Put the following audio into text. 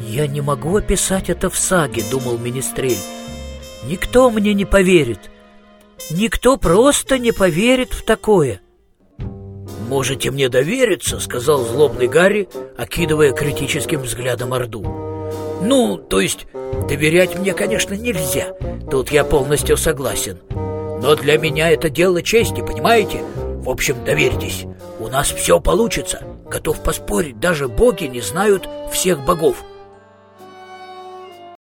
«Я не могу описать это в саге», — думал Министрель. «Никто мне не поверит. Никто просто не поверит в такое». «Можете мне довериться», — сказал злобный Гарри, окидывая критическим взглядом Орду. «Ну, то есть, доверять мне, конечно, нельзя. Тут я полностью согласен. Но для меня это дело чести, понимаете? В общем, доверьтесь. У нас все получится. Готов поспорить, даже боги не знают всех богов.